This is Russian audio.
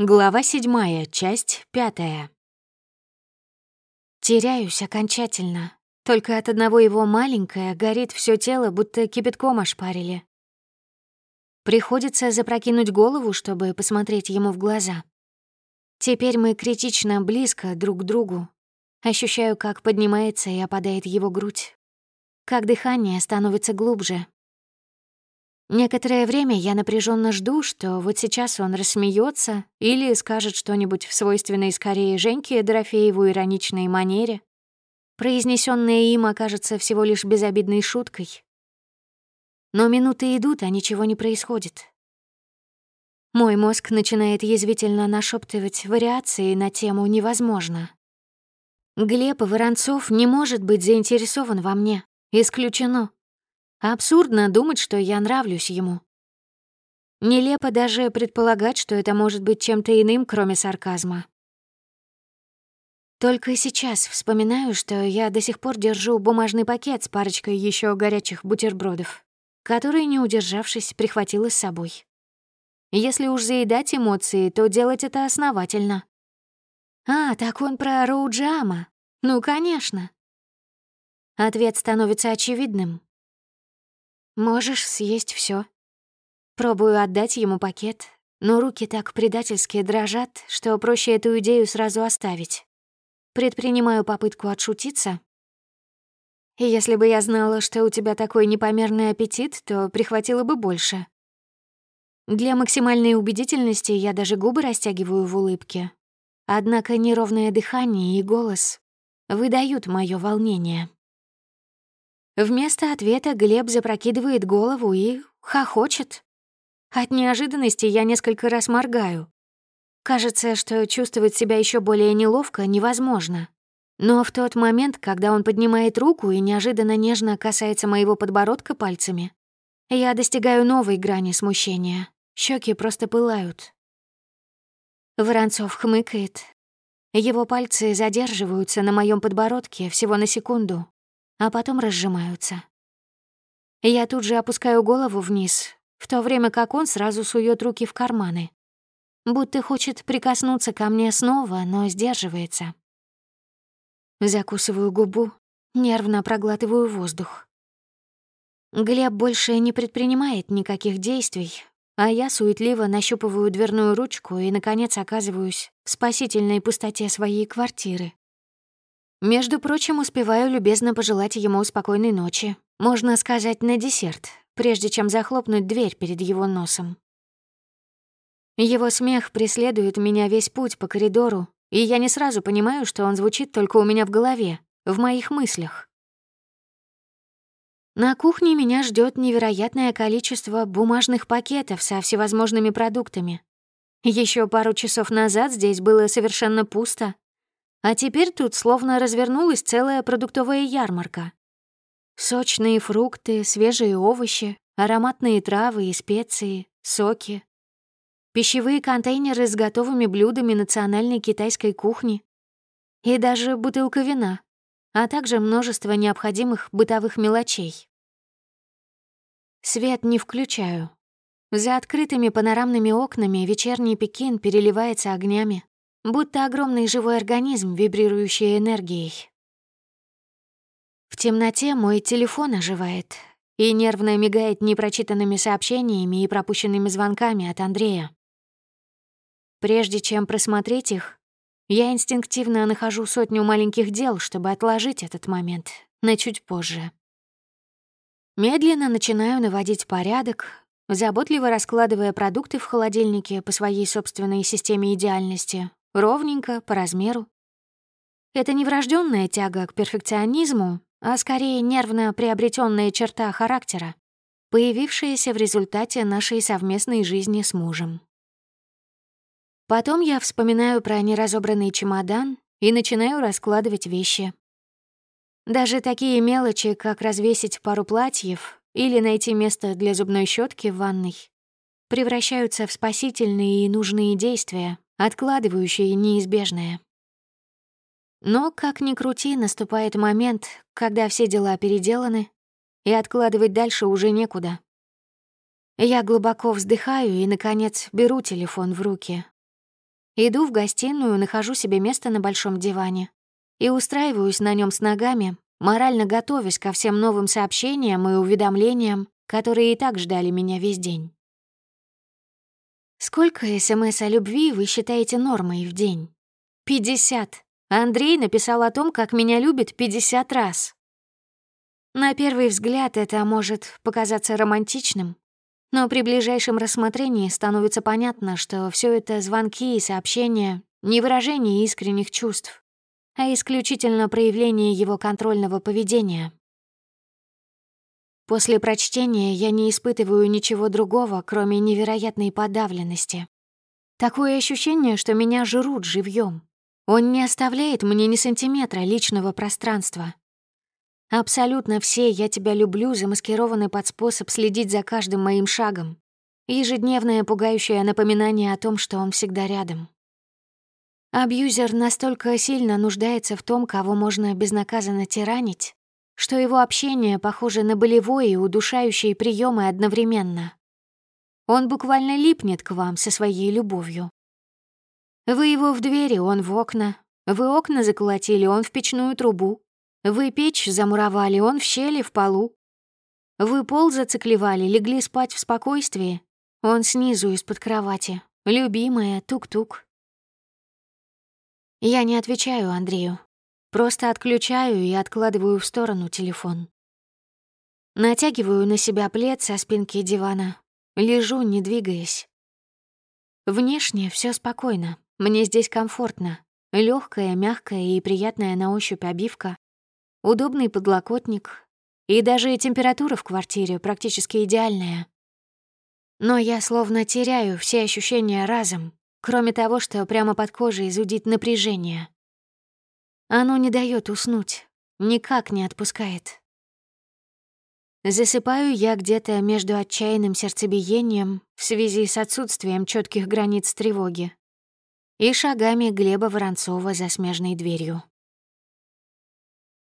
Глава седьмая, часть пятая. Теряюсь окончательно. Только от одного его маленькое горит все тело, будто кипятком ошпарили. Приходится запрокинуть голову, чтобы посмотреть ему в глаза. Теперь мы критично близко друг к другу. Ощущаю, как поднимается и опадает его грудь. Как дыхание становится глубже, Некоторое время я напряженно жду, что вот сейчас он рассмеется или скажет что-нибудь в свойственной скорее Женьке Дорофееву ироничной манере. Произнесенное им окажется всего лишь безобидной шуткой. Но минуты идут, а ничего не происходит. Мой мозг начинает язвительно нашептывать вариации на тему «невозможно». Глеб Воронцов не может быть заинтересован во мне. Исключено. Абсурдно думать, что я нравлюсь ему. Нелепо даже предполагать, что это может быть чем-то иным, кроме сарказма. Только сейчас вспоминаю, что я до сих пор держу бумажный пакет с парочкой еще горячих бутербродов, которые, не удержавшись, прихватила с собой. Если уж заедать эмоции, то делать это основательно. А, так он про Роуджама. Ну, конечно. Ответ становится очевидным. Можешь съесть все. Пробую отдать ему пакет, но руки так предательски дрожат, что проще эту идею сразу оставить. Предпринимаю попытку отшутиться. Если бы я знала, что у тебя такой непомерный аппетит, то прихватила бы больше. Для максимальной убедительности я даже губы растягиваю в улыбке. Однако неровное дыхание и голос выдают мое волнение. Вместо ответа Глеб запрокидывает голову и хохочет. От неожиданности я несколько раз моргаю. Кажется, что чувствовать себя еще более неловко невозможно. Но в тот момент, когда он поднимает руку и неожиданно нежно касается моего подбородка пальцами, я достигаю новой грани смущения. Щеки просто пылают. Воронцов хмыкает. Его пальцы задерживаются на моем подбородке всего на секунду, а потом разжимаются. Я тут же опускаю голову вниз, в то время как он сразу сует руки в карманы. Будто хочет прикоснуться ко мне снова, но сдерживается. Закусываю губу, нервно проглатываю воздух. Глеб больше не предпринимает никаких действий, а я суетливо нащупываю дверную ручку и, наконец, оказываюсь в спасительной пустоте своей квартиры. Между прочим, успеваю любезно пожелать ему спокойной ночи, можно сказать, на десерт, прежде чем захлопнуть дверь перед его носом. Его смех преследует меня весь путь по коридору, и я не сразу понимаю, что он звучит только у меня в голове, в моих мыслях. На кухне меня ждет невероятное количество бумажных пакетов со всевозможными продуктами. Еще пару часов назад здесь было совершенно пусто, а теперь тут словно развернулась целая продуктовая ярмарка. Сочные фрукты, свежие овощи, ароматные травы и специи, соки. Пищевые контейнеры с готовыми блюдами национальной китайской кухни. И даже бутылка вина, а также множество необходимых бытовых мелочей. Свет не включаю. За открытыми панорамными окнами вечерний Пекин переливается огнями, будто огромный живой организм, вибрирующий энергией. В темноте мой телефон оживает и нервно мигает непрочитанными сообщениями и пропущенными звонками от Андрея. Прежде чем просмотреть их, я инстинктивно нахожу сотню маленьких дел, чтобы отложить этот момент на чуть позже. Медленно начинаю наводить порядок, заботливо раскладывая продукты в холодильнике по своей собственной системе идеальности, ровненько, по размеру. Это не врожденная тяга к перфекционизму, а скорее нервно приобретенная черта характера, появившаяся в результате нашей совместной жизни с мужем. Потом я вспоминаю про неразобранный чемодан и начинаю раскладывать вещи. Даже такие мелочи, как развесить пару платьев или найти место для зубной щетки в ванной, превращаются в спасительные и нужные действия, откладывающее неизбежное. Но, как ни крути, наступает момент, когда все дела переделаны, и откладывать дальше уже некуда. Я глубоко вздыхаю и, наконец, беру телефон в руки. Иду в гостиную, нахожу себе место на большом диване и устраиваюсь на нем с ногами, морально готовясь ко всем новым сообщениям и уведомлениям, которые и так ждали меня весь день. Сколько СМС о любви вы считаете нормой в день? 50. Андрей написал о том, как меня любит 50 раз. На первый взгляд это может показаться романтичным, но при ближайшем рассмотрении становится понятно, что все это звонки и сообщения — не выражение искренних чувств, а исключительно проявление его контрольного поведения. После прочтения я не испытываю ничего другого, кроме невероятной подавленности. Такое ощущение, что меня жрут живьем. Он не оставляет мне ни сантиметра личного пространства. Абсолютно все «я тебя люблю» замаскированы под способ следить за каждым моим шагом. Ежедневное пугающее напоминание о том, что он всегда рядом. Абьюзер настолько сильно нуждается в том, кого можно безнаказанно тиранить, что его общение похоже на болевое и удушающие приемы одновременно. Он буквально липнет к вам со своей любовью. Вы его в двери, он в окна. Вы окна заколотили, он в печную трубу. Вы печь замуровали, он в щели в полу. Вы пол зациклевали, легли спать в спокойствии. Он снизу из-под кровати. Любимая, тук-тук. Я не отвечаю Андрею. Просто отключаю и откладываю в сторону телефон. Натягиваю на себя плед со спинки дивана. Лежу, не двигаясь. Внешне все спокойно. Мне здесь комфортно. Легкая, мягкая и приятная на ощупь обивка удобный подлокотник, и даже температура в квартире практически идеальная. Но я словно теряю все ощущения разом, кроме того, что прямо под кожей зудит напряжение. Оно не дает уснуть, никак не отпускает. Засыпаю я где-то между отчаянным сердцебиением в связи с отсутствием четких границ тревоги и шагами Глеба Воронцова за смежной дверью.